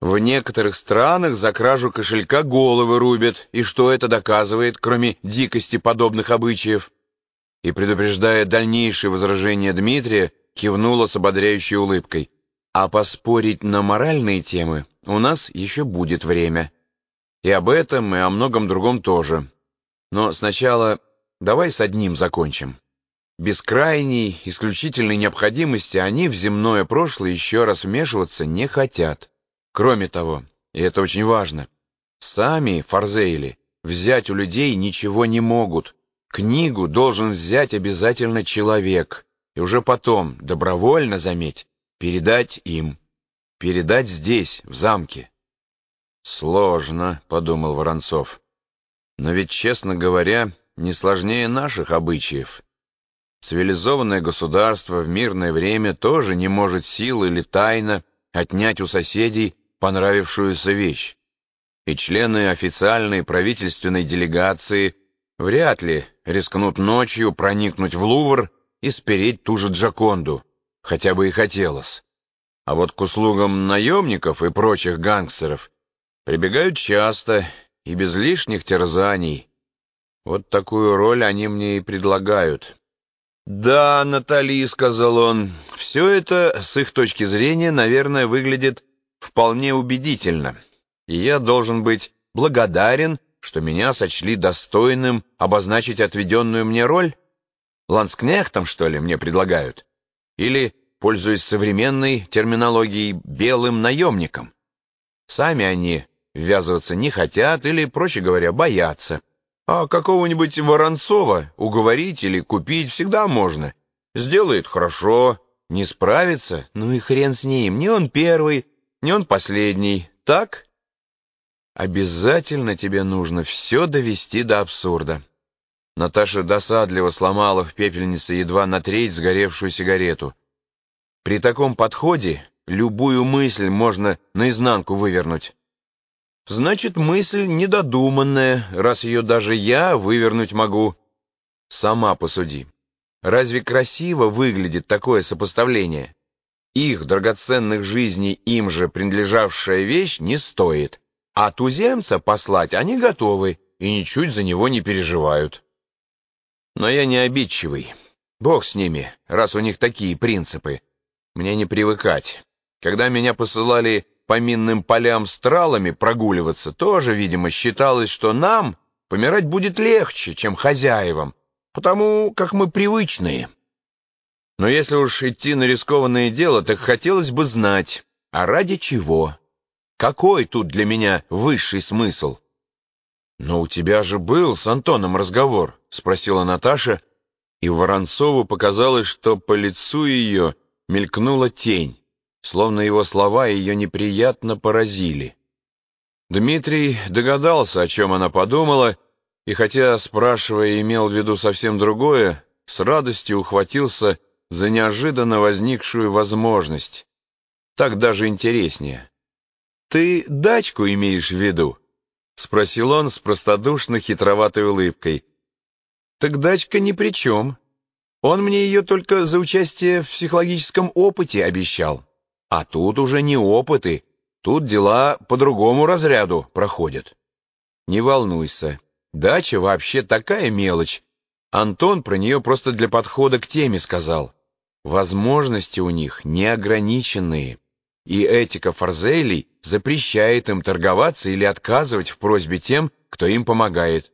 В некоторых странах за кражу кошелька головы рубят, и что это доказывает, кроме дикости подобных обычаев? И, предупреждая дальнейшие возражения Дмитрия, кивнула с ободряющей улыбкой. А поспорить на моральные темы у нас еще будет время. И об этом, и о многом другом тоже. Но сначала давай с одним закончим. Без крайней, исключительной необходимости они в земное прошлое еще раз вмешиваться не хотят. Кроме того, и это очень важно, сами Фарзейли взять у людей ничего не могут. Книгу должен взять обязательно человек, и уже потом, добровольно, заметь, передать им. Передать здесь, в замке. «Сложно», — подумал Воронцов. «Но ведь, честно говоря, не сложнее наших обычаев». Цивилизованное государство в мирное время тоже не может сил или тайно отнять у соседей понравившуюся вещь. И члены официальной правительственной делегации вряд ли рискнут ночью проникнуть в Лувр и спереть ту же Джаконду, хотя бы и хотелось. А вот к услугам наемников и прочих гангстеров прибегают часто и без лишних терзаний. Вот такую роль они мне и предлагают. «Да, Натали», — сказал он, — «все это, с их точки зрения, наверное, выглядит вполне убедительно, и я должен быть благодарен, что меня сочли достойным обозначить отведенную мне роль. Ланскнехтом, что ли, мне предлагают? Или, пользуясь современной терминологией, белым наемником? Сами они ввязываться не хотят или, проще говоря, боятся. А какого-нибудь Воронцова уговорить или купить всегда можно. Сделает хорошо, не справится, ну и хрен с ним. Не он первый, не он последний, так? Обязательно тебе нужно все довести до абсурда. Наташа досадливо сломала в пепельнице едва на треть сгоревшую сигарету. При таком подходе любую мысль можно наизнанку вывернуть. Значит, мысль недодуманная, раз ее даже я вывернуть могу. Сама посуди. Разве красиво выглядит такое сопоставление? Их драгоценных жизней им же принадлежавшая вещь не стоит, а туземца послать они готовы и ничуть за него не переживают. Но я не обидчивый. Бог с ними, раз у них такие принципы. Мне не привыкать. Когда меня посылали по минным полям с тралами прогуливаться, тоже, видимо, считалось, что нам помирать будет легче, чем хозяевам, потому как мы привычные. Но если уж идти на рискованное дело, так хотелось бы знать, а ради чего? Какой тут для меня высший смысл? «Но у тебя же был с Антоном разговор», — спросила Наташа, и Воронцову показалось, что по лицу ее мелькнула тень словно его слова ее неприятно поразили. Дмитрий догадался, о чем она подумала, и хотя, спрашивая, имел в виду совсем другое, с радостью ухватился за неожиданно возникшую возможность. Так даже интереснее. «Ты дачку имеешь в виду?» — спросил он с простодушно хитроватой улыбкой. «Так дачка ни при чем. Он мне ее только за участие в психологическом опыте обещал». А тут уже не опыты, тут дела по другому разряду проходят. Не волнуйся, дача вообще такая мелочь. Антон про нее просто для подхода к теме сказал. Возможности у них неограниченные, и этика Фарзелей запрещает им торговаться или отказывать в просьбе тем, кто им помогает.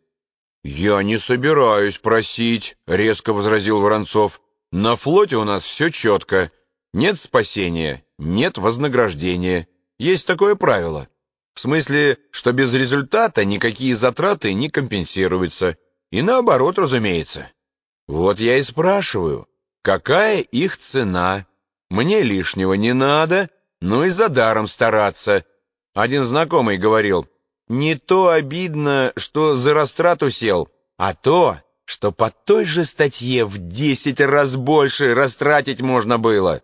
«Я не собираюсь просить», — резко возразил Воронцов. «На флоте у нас все четко. Нет спасения, нет вознаграждения. Есть такое правило. В смысле, что без результата никакие затраты не компенсируются. И наоборот, разумеется. Вот я и спрашиваю, какая их цена? Мне лишнего не надо, ну и за даром стараться. Один знакомый говорил, не то обидно, что за растрату сел, а то, что по той же статье в десять раз больше растратить можно было.